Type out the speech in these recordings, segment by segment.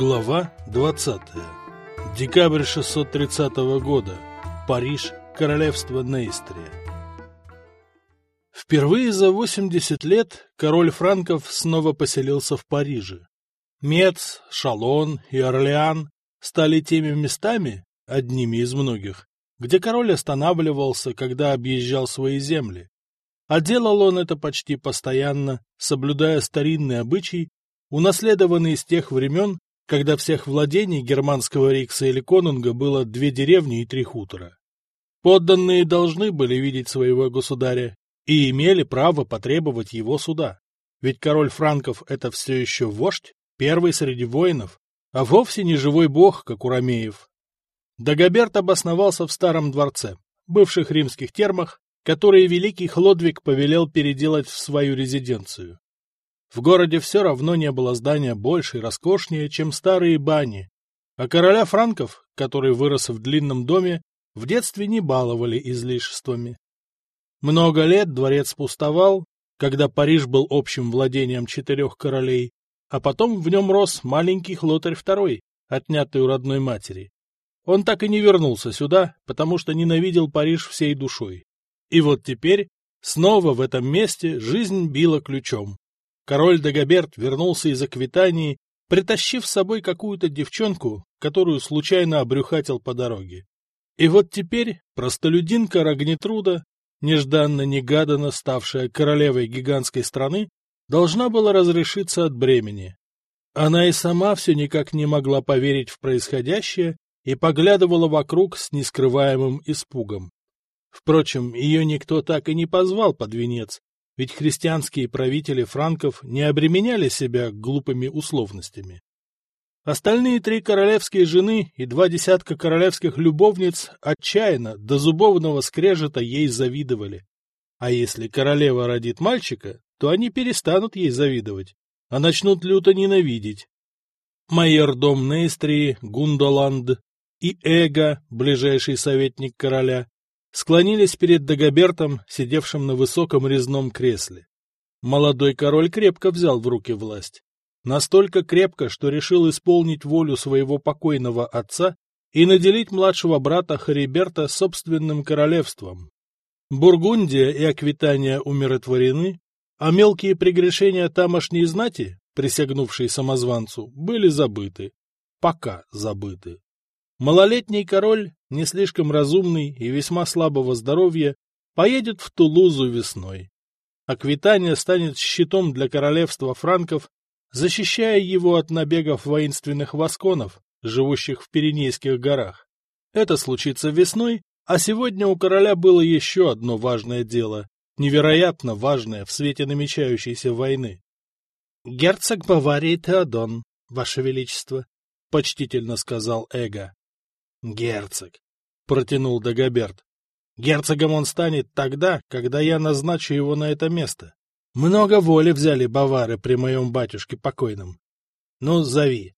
Глава 20. Декабрь 630 года. Париж, королевство Нейстрия. Впервые за 80 лет король франков снова поселился в Париже. Мец, Шалон и Орлеан стали теми местами, одними из многих, где король останавливался, когда объезжал свои земли. А делал он это почти постоянно, соблюдая старинный обычай, унаследованный с тех времен, когда всех владений германского рикса или конунга было две деревни и три хутора. Подданные должны были видеть своего государя и имели право потребовать его суда. Ведь король франков — это все еще вождь, первый среди воинов, а вовсе не живой бог, как у ромеев. Дагоберт обосновался в старом дворце, бывших римских термах, которые великий Хлодвиг повелел переделать в свою резиденцию. В городе все равно не было здания больше и роскошнее, чем старые бани, а короля франков, который вырос в длинном доме, в детстве не баловали излишествами. Много лет дворец пустовал, когда Париж был общим владением четырех королей, а потом в нем рос маленький Хлотарь II, отнятый у родной матери. Он так и не вернулся сюда, потому что ненавидел Париж всей душой. И вот теперь, снова в этом месте, жизнь била ключом. Король Дагоберт вернулся из Аквитании, притащив с собой какую-то девчонку, которую случайно обрюхатил по дороге. И вот теперь простолюдинка Рагнитруда, нежданно-негаданно ставшая королевой гигантской страны, должна была разрешиться от бремени. Она и сама все никак не могла поверить в происходящее и поглядывала вокруг с нескрываемым испугом. Впрочем, ее никто так и не позвал под венец, ведь христианские правители франков не обременяли себя глупыми условностями. Остальные три королевские жены и два десятка королевских любовниц отчаянно до зубовного скрежета ей завидовали. А если королева родит мальчика, то они перестанут ей завидовать, а начнут люто ненавидеть. Майордом Нейстрии, Гундоланд и Эго, ближайший советник короля, склонились перед Дагобертом, сидевшим на высоком резном кресле. Молодой король крепко взял в руки власть. Настолько крепко, что решил исполнить волю своего покойного отца и наделить младшего брата Хариберта собственным королевством. Бургундия и Аквитания умиротворены, а мелкие прегрешения тамошней знати, присягнувшей самозванцу, были забыты. Пока забыты. Малолетний король, не слишком разумный и весьма слабого здоровья, поедет в Тулузу весной. Аквитания станет щитом для королевства франков, защищая его от набегов воинственных восконов, живущих в Пиренейских горах. Это случится весной, а сегодня у короля было еще одно важное дело, невероятно важное в свете намечающейся войны. — Герцог Баварии Теодон, Ваше Величество, — почтительно сказал Эго. Герцог, протянул Дагоберт. Герцогом он станет тогда, когда я назначу его на это место. Много воли взяли бавары при моем батюшке покойном. Ну, зови.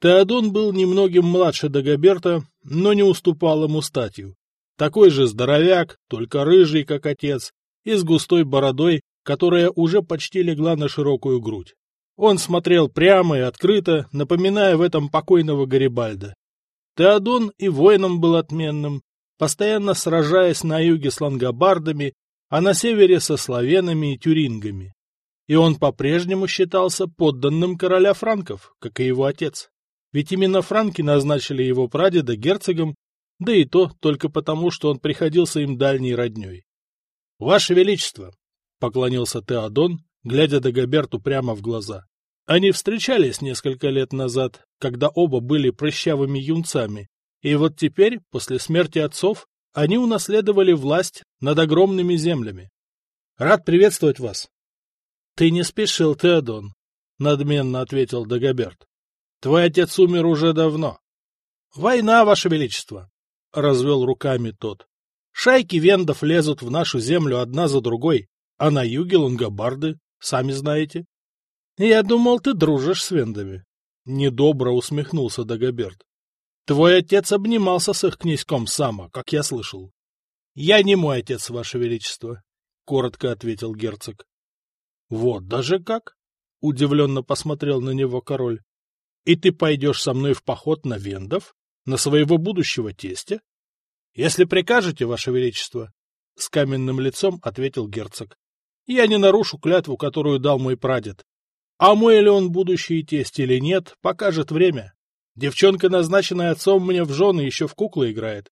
Теодон был немногим младше Дагоберта, но не уступал ему статью. Такой же здоровяк, только рыжий, как отец, и с густой бородой, которая уже почти легла на широкую грудь. Он смотрел прямо и открыто, напоминая в этом покойного Гарибальда. Теодон и воином был отменным, постоянно сражаясь на юге с лангобардами, а на севере со славянами и тюрингами. И он по-прежнему считался подданным короля франков, как и его отец. Ведь именно франки назначили его прадеда герцогом, да и то только потому, что он приходился им дальней родней. — Ваше Величество! — поклонился Теодон, глядя Дагоберту прямо в глаза. Они встречались несколько лет назад, когда оба были прыщавыми юнцами, и вот теперь, после смерти отцов, они унаследовали власть над огромными землями. Рад приветствовать вас. — Ты не спешил, Теодон, — надменно ответил Дагоберт. — Твой отец умер уже давно. — Война, ваше величество, — развел руками тот. — Шайки вендов лезут в нашу землю одна за другой, а на юге лонгобарды, сами знаете. Я думал, ты дружишь с вендами. Недобро усмехнулся Дагоберт. Твой отец обнимался с их князьком Сама, как я слышал. Я не мой отец, ваше величество, коротко ответил герцог. Вот даже как? Удивленно посмотрел на него король. И ты пойдешь со мной в поход на Вендов, на своего будущего тестя? — Если прикажете, Ваше Величество, — с каменным лицом ответил герцог, — я не нарушу клятву, которую дал мой прадед. А мой ли он будущий тесть или нет, покажет время. Девчонка, назначенная отцом мне в жены, еще в куклы играет.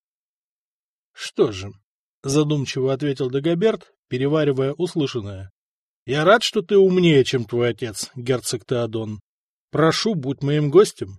— Что же, — задумчиво ответил Дагоберт, переваривая услышанное. — Я рад, что ты умнее, чем твой отец, герцог Теодон. Прошу, будь моим гостем.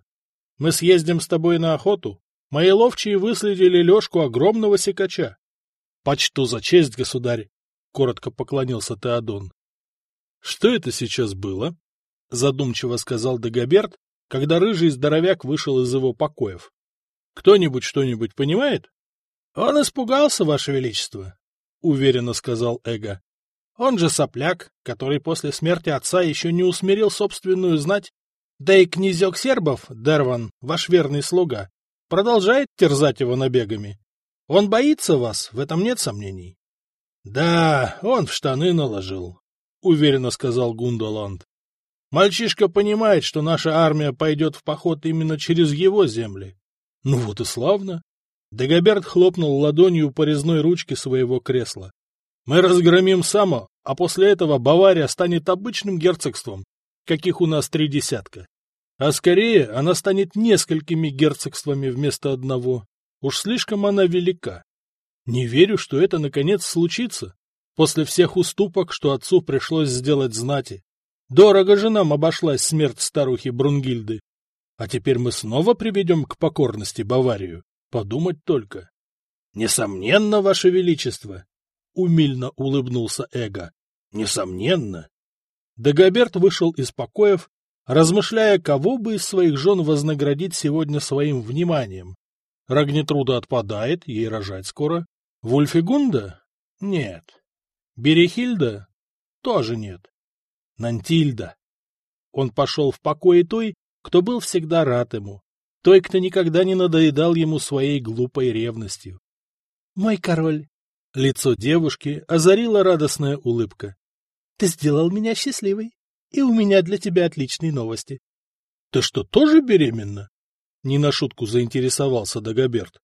Мы съездим с тобой на охоту. Мои ловчие выследили Лешку огромного секача. — Почту за честь, государь, — коротко поклонился Теодон. — Что это сейчас было? — задумчиво сказал Дагоберт, когда рыжий здоровяк вышел из его покоев. — Кто-нибудь что-нибудь понимает? — Он испугался, Ваше Величество, — уверенно сказал Эго. — Он же сопляк, который после смерти отца еще не усмирил собственную знать. Да и князек сербов, Дерван, ваш верный слуга, продолжает терзать его набегами. Он боится вас, в этом нет сомнений. — Да, он в штаны наложил, — уверенно сказал Гундоланд. Мальчишка понимает, что наша армия пойдет в поход именно через его земли. Ну вот и славно. Дагоберт хлопнул ладонью по резной ручке своего кресла. Мы разгромим Само, а после этого Бавария станет обычным герцогством, каких у нас три десятка. А скорее она станет несколькими герцогствами вместо одного. Уж слишком она велика. Не верю, что это наконец случится, после всех уступок, что отцу пришлось сделать знати. Дорого же нам обошлась смерть старухи Брунгильды. А теперь мы снова приведем к покорности Баварию. Подумать только. — Несомненно, Ваше Величество! — умильно улыбнулся Эго. — Несомненно! Дагоберт вышел из покоев, размышляя, кого бы из своих жен вознаградить сегодня своим вниманием. Рагнитруда отпадает, ей рожать скоро. Вульфигунда? Нет. Берехильда? Тоже нет. Нантильда. Он пошел в покое той, кто был всегда рад ему, той, кто никогда не надоедал ему своей глупой ревностью. — Мой король! — лицо девушки озарила радостная улыбка. — Ты сделал меня счастливой, и у меня для тебя отличные новости. — Ты что, тоже беременна? — не на шутку заинтересовался Дагоберт.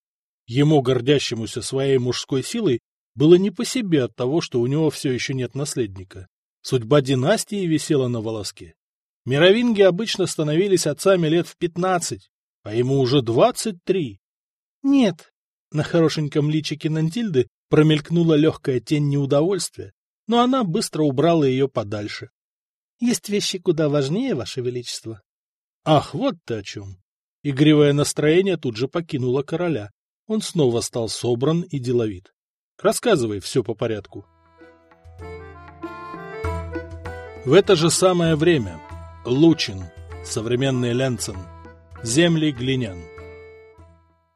Ему, гордящемуся своей мужской силой, было не по себе от того, что у него все еще нет наследника. Судьба династии висела на волоске. Мировинги обычно становились отцами лет в пятнадцать, а ему уже двадцать три. Нет, на хорошеньком личике Нантильды промелькнула легкая тень неудовольствия, но она быстро убрала ее подальше. Есть вещи куда важнее, Ваше Величество. Ах, вот ты о чем. Игривое настроение тут же покинуло короля. Он снова стал собран и деловит. Рассказывай все по порядку. В это же самое время Лучин, современный Ленцин, земли глинян.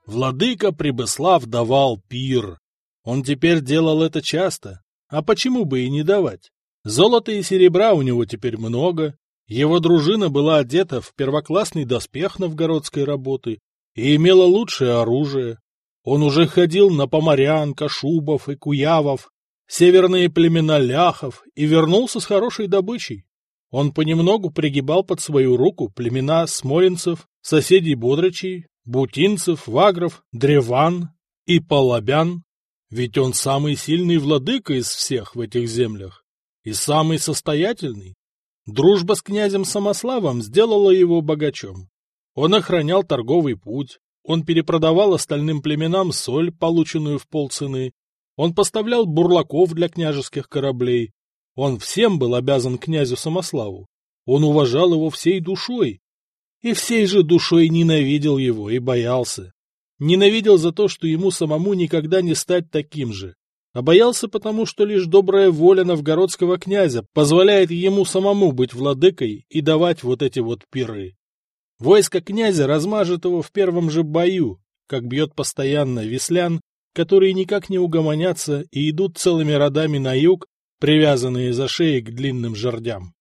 Владыка Прибыслав давал пир. Он теперь делал это часто. А почему бы и не давать? Золота и серебра у него теперь много. Его дружина была одета в первоклассный доспех новгородской работы и имела лучшее оружие. Он уже ходил на поморян, кашубов и куявов, северные племена ляхов и вернулся с хорошей добычей. Он понемногу пригибал под свою руку племена смолинцев, соседей бодричей, бутинцев, вагров, древан и полобян, ведь он самый сильный владыка из всех в этих землях и самый состоятельный. Дружба с князем Самославом сделала его богачом. Он охранял торговый путь, он перепродавал остальным племенам соль, полученную в полцены, он поставлял бурлаков для княжеских кораблей. Он всем был обязан князю Самославу. Он уважал его всей душой. И всей же душой ненавидел его и боялся. Ненавидел за то, что ему самому никогда не стать таким же. А боялся потому, что лишь добрая воля новгородского князя позволяет ему самому быть владыкой и давать вот эти вот пиры. Войско князя размажет его в первом же бою, как бьет постоянно Веслян которые никак не угомонятся и идут целыми родами на юг, привязанные за шеей к длинным жердям.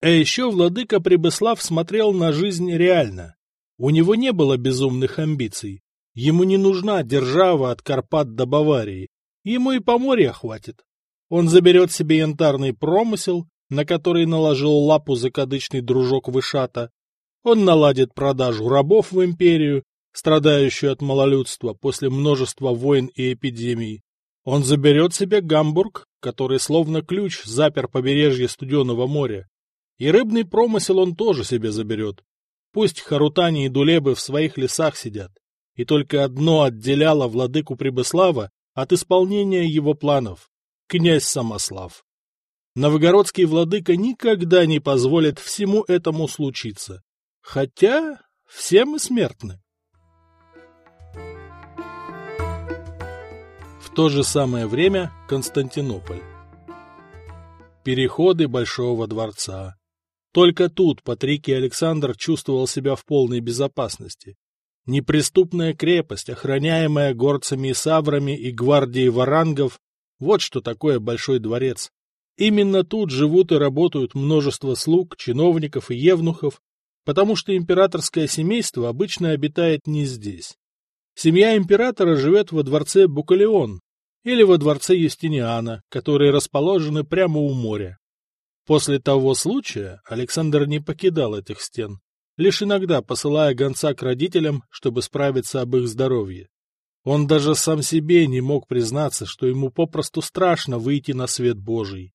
А еще владыка Прибыслав смотрел на жизнь реально. У него не было безумных амбиций. Ему не нужна держава от Карпат до Баварии. Ему и поморья хватит. Он заберет себе янтарный промысел, на который наложил лапу закадычный дружок Вышата. Он наладит продажу рабов в империю, страдающую от малолюдства после множества войн и эпидемий. Он заберет себе Гамбург, который словно ключ запер побережье Студенного моря. И рыбный промысел он тоже себе заберет. Пусть Харутани и Дулебы в своих лесах сидят. И только одно отделяло владыку Прибыслава от исполнения его планов — князь Самослав. Новгородский владыка никогда не позволит всему этому случиться. Хотя все мы смертны. То же самое время Константинополь. Переходы Большого дворца. Только тут Патрикий Александр чувствовал себя в полной безопасности. Неприступная крепость, охраняемая горцами и саврами и гвардией варангов, вот что такое Большой дворец. Именно тут живут и работают множество слуг, чиновников и евнухов, потому что императорское семейство обычно обитает не здесь. Семья императора живет во дворце Букалеон или во дворце Юстиниана, которые расположены прямо у моря. После того случая Александр не покидал этих стен, лишь иногда посылая гонца к родителям, чтобы справиться об их здоровье. Он даже сам себе не мог признаться, что ему попросту страшно выйти на свет Божий.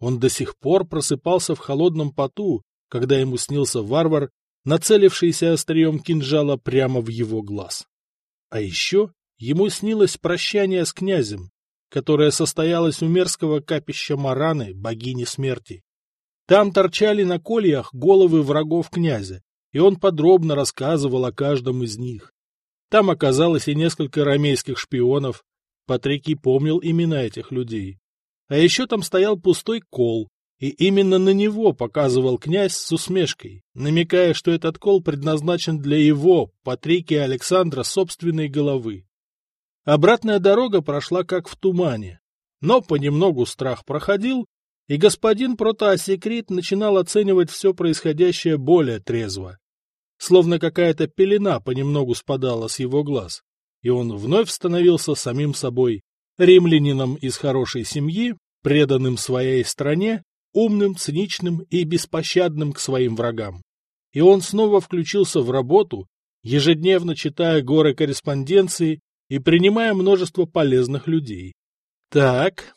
Он до сих пор просыпался в холодном поту, когда ему снился варвар, нацелившийся острием кинжала прямо в его глаз. А еще ему снилось прощание с князем, которое состоялось у мерзкого капища Мараны, богини смерти. Там торчали на кольях головы врагов князя, и он подробно рассказывал о каждом из них. Там оказалось и несколько ромейских шпионов. Патрикий помнил имена этих людей. А еще там стоял пустой кол, и именно на него показывал князь с усмешкой, намекая, что этот кол предназначен для его, Патрикия Александра, собственной головы. Обратная дорога прошла как в тумане, но понемногу страх проходил, и господин Протоасекрит начинал оценивать все происходящее более трезво. Словно какая-то пелена понемногу спадала с его глаз, и он вновь становился самим собой, римлянином из хорошей семьи, преданным своей стране, умным, циничным и беспощадным к своим врагам. И он снова включился в работу, ежедневно читая горы корреспонденции и принимая множество полезных людей. Так,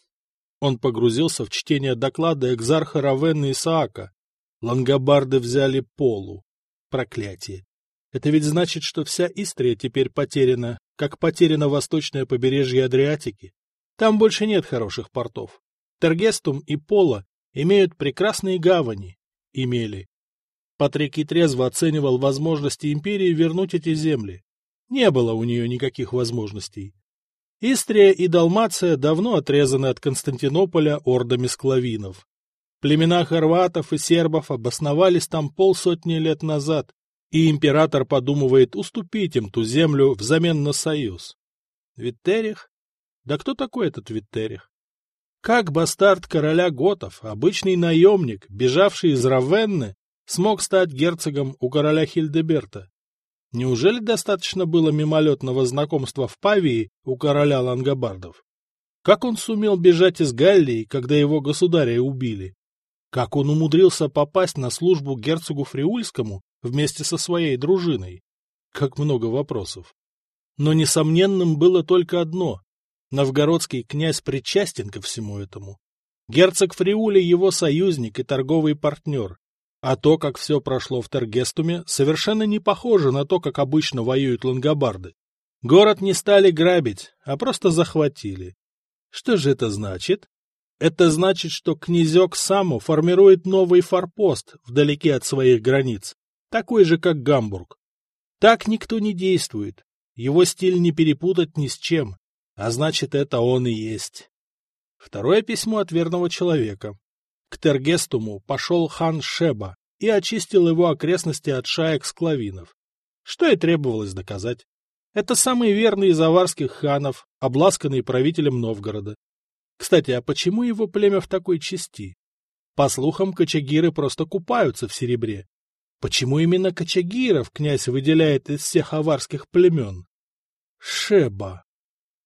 он погрузился в чтение доклада экзарха Равенна Исаака. Лангобарды взяли полу. Проклятие. Это ведь значит, что вся Истрия теперь потеряна, как потеряно восточное побережье Адриатики. Там больше нет хороших портов. Тергестум и Пола имеют прекрасные гавани. Имели. Патрикий трезво оценивал возможности империи вернуть эти земли. Не было у нее никаких возможностей. Истрия и Далмация давно отрезаны от Константинополя ордами склавинов. Племена хорватов и сербов обосновались там полсотни лет назад, и император подумывает уступить им ту землю взамен на союз. Виттерих? Да кто такой этот Виттерих? Как бастард короля готов, обычный наемник, бежавший из Равенны, смог стать герцогом у короля Хильдеберта? Неужели достаточно было мимолетного знакомства в Павии у короля лангобардов? Как он сумел бежать из Галлии, когда его государя убили? Как он умудрился попасть на службу герцогу Фриульскому вместе со своей дружиной? Как много вопросов. Но несомненным было только одно. Новгородский князь причастен ко всему этому. Герцог Фриули его союзник и торговый партнер, а то, как все прошло в Тергестуме, совершенно не похоже на то, как обычно воюют лангобарды. Город не стали грабить, а просто захватили. Что же это значит? Это значит, что князек Саму формирует новый форпост вдалеке от своих границ, такой же, как Гамбург. Так никто не действует. Его стиль не перепутать ни с чем, а значит, это он и есть. Второе письмо от верного человека. К Тергестуму пошел хан Шеба и очистил его окрестности от шаек склавинов. Что и требовалось доказать. Это самый верный из аварских ханов, обласканный правителем Новгорода. Кстати, а почему его племя в такой части? По слухам, кочагиры просто купаются в серебре. Почему именно кочагиров князь выделяет из всех аварских племен? Шеба.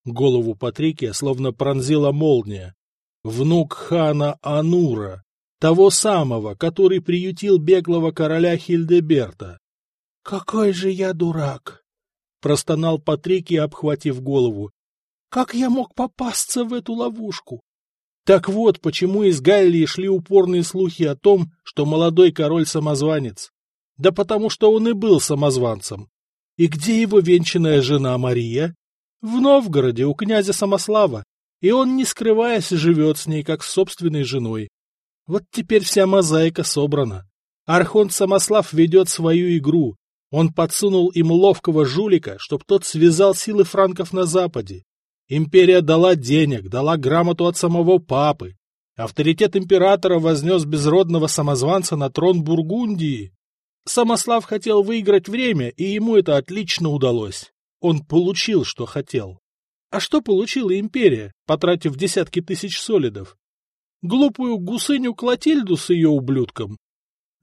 Голову Патрикия словно пронзила молния внук хана Анура, того самого, который приютил беглого короля Хильдеберта. — Какой же я дурак! — простонал Патрикий, обхватив голову. — Как я мог попасться в эту ловушку? Так вот, почему из Галлии шли упорные слухи о том, что молодой король самозванец. Да потому что он и был самозванцем. И где его венчанная жена Мария? В Новгороде, у князя Самослава. И он, не скрываясь, живет с ней, как с собственной женой. Вот теперь вся мозаика собрана. Архонт Самослав ведет свою игру. Он подсунул им ловкого жулика, чтоб тот связал силы франков на западе. Империя дала денег, дала грамоту от самого папы. Авторитет императора вознес безродного самозванца на трон Бургундии. Самослав хотел выиграть время, и ему это отлично удалось. Он получил, что хотел. А что получила империя, потратив десятки тысяч солидов? Глупую гусыню Клотильду с ее ублюдком?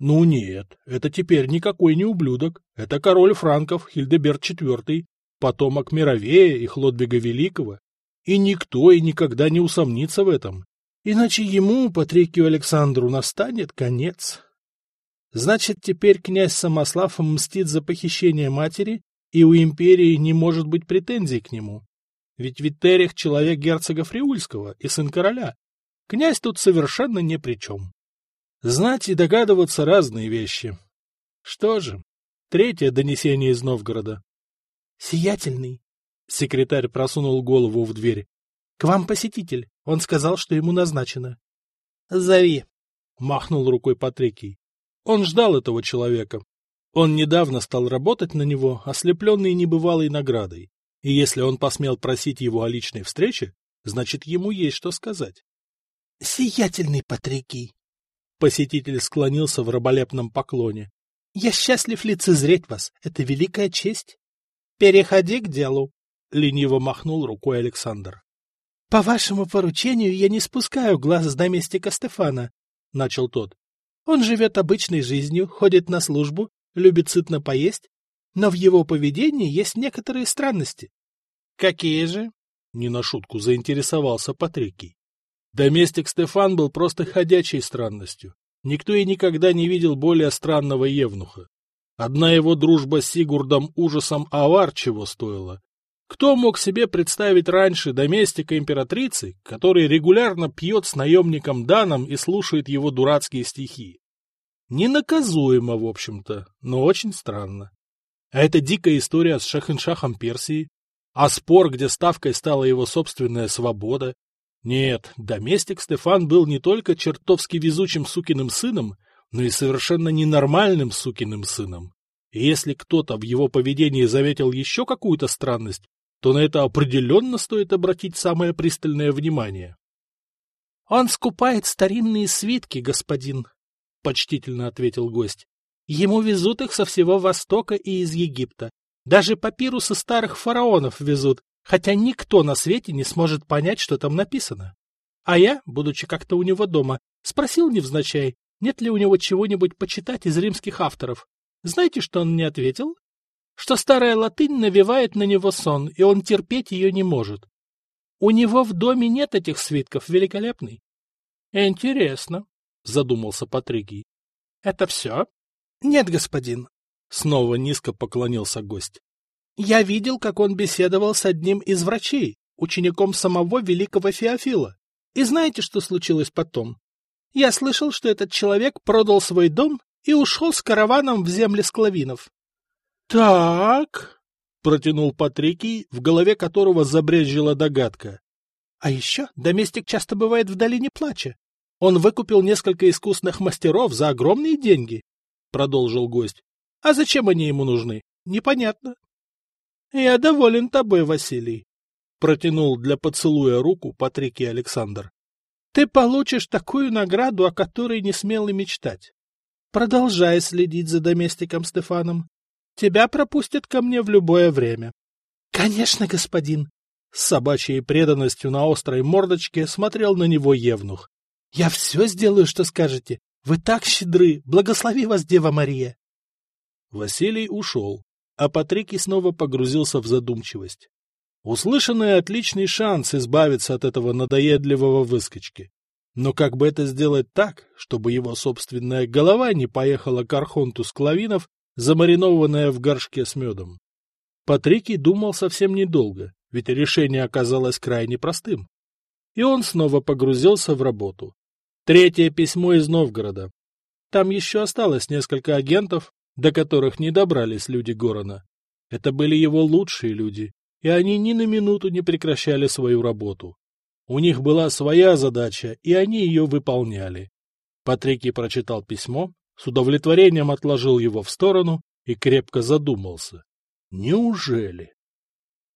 Ну нет, это теперь никакой не ублюдок. Это король франков Хильдеберт IV, потомок Мировея и Хлодвига Великого, и никто и никогда не усомнится в этом. Иначе ему, Патрикию Александру, настанет конец. Значит, теперь князь Самослав мстит за похищение матери, и у империи не может быть претензий к нему. Ведь Витерих — человек герцога Фриульского и сын короля. Князь тут совершенно ни при чем. Знать и догадываться разные вещи. Что же, третье донесение из Новгорода. «Сиятельный!» Секретарь просунул голову в дверь. «К вам посетитель. Он сказал, что ему назначено». «Зови!» — махнул рукой Патрикий. Он ждал этого человека. Он недавно стал работать на него, ослепленный небывалой наградой. И если он посмел просить его о личной встрече, значит, ему есть что сказать. — Сиятельный Патрикий! Посетитель склонился в раболепном поклоне. — Я счастлив лицезреть вас. Это великая честь. Переходи к делу, — лениво махнул рукой Александр. — По вашему поручению я не спускаю глаз с доместика Стефана, — начал тот. Он живет обычной жизнью, ходит на службу, любит сытно поесть, но в его поведении есть некоторые странности. — Какие же? — не на шутку заинтересовался Патрикий. Доместик Стефан был просто ходячей странностью. Никто и никогда не видел более странного евнуха. Одна его дружба с Сигурдом ужасом авар чего стоила. Кто мог себе представить раньше доместика императрицы, который регулярно пьет с наемником Даном и слушает его дурацкие стихи? Ненаказуемо, в общем-то, но очень странно. А это дикая история с Шахиншахом Персии, а спор, где ставкой стала его собственная свобода. Нет, доместик Стефан был не только чертовски везучим сукиным сыном, но и совершенно ненормальным сукиным сыном. И если кто-то в его поведении заметил еще какую-то странность, то на это определенно стоит обратить самое пристальное внимание. — Он скупает старинные свитки, господин, — почтительно ответил гость. — Ему везут их со всего Востока и из Египта. Даже папирусы старых фараонов везут, хотя никто на свете не сможет понять, что там написано. А я, будучи как-то у него дома, спросил невзначай, нет ли у него чего-нибудь почитать из римских авторов. Знаете, что он мне ответил? Что старая латынь навевает на него сон, и он терпеть ее не может. У него в доме нет этих свитков, великолепный. — Интересно, — задумался Патрикий. — Это все? — Нет, господин. Снова низко поклонился гость. — Я видел, как он беседовал с одним из врачей, учеником самого великого Феофила. И знаете, что случилось потом? Я слышал, что этот человек продал свой дом и ушел с караваном в земли склавинов. — Так, — протянул Патрикий, в голове которого забрежила догадка. — А еще доместик часто бывает в долине плача. Он выкупил несколько искусных мастеров за огромные деньги, — продолжил гость. — А зачем они ему нужны? Непонятно. — Я доволен тобой, Василий, — протянул для поцелуя руку Патрикий Александр. Ты получишь такую награду, о которой не смел и мечтать. Продолжай следить за доместиком Стефаном. Тебя пропустят ко мне в любое время. — Конечно, господин. С собачьей преданностью на острой мордочке смотрел на него Евнух. — Я все сделаю, что скажете. Вы так щедры. Благослови вас, Дева Мария. Василий ушел, а Патрикий снова погрузился в задумчивость. Услышанный отличный шанс избавиться от этого надоедливого выскочки. Но как бы это сделать так, чтобы его собственная голова не поехала к Архонту Склавинов замаринованное в горшке с медом. Патрикий думал совсем недолго, ведь решение оказалось крайне простым. И он снова погрузился в работу. Третье письмо из Новгорода. Там еще осталось несколько агентов, до которых не добрались люди Горона. Это были его лучшие люди, и они ни на минуту не прекращали свою работу. У них была своя задача, и они ее выполняли. Патрикий прочитал письмо, с удовлетворением отложил его в сторону и крепко задумался. Неужели?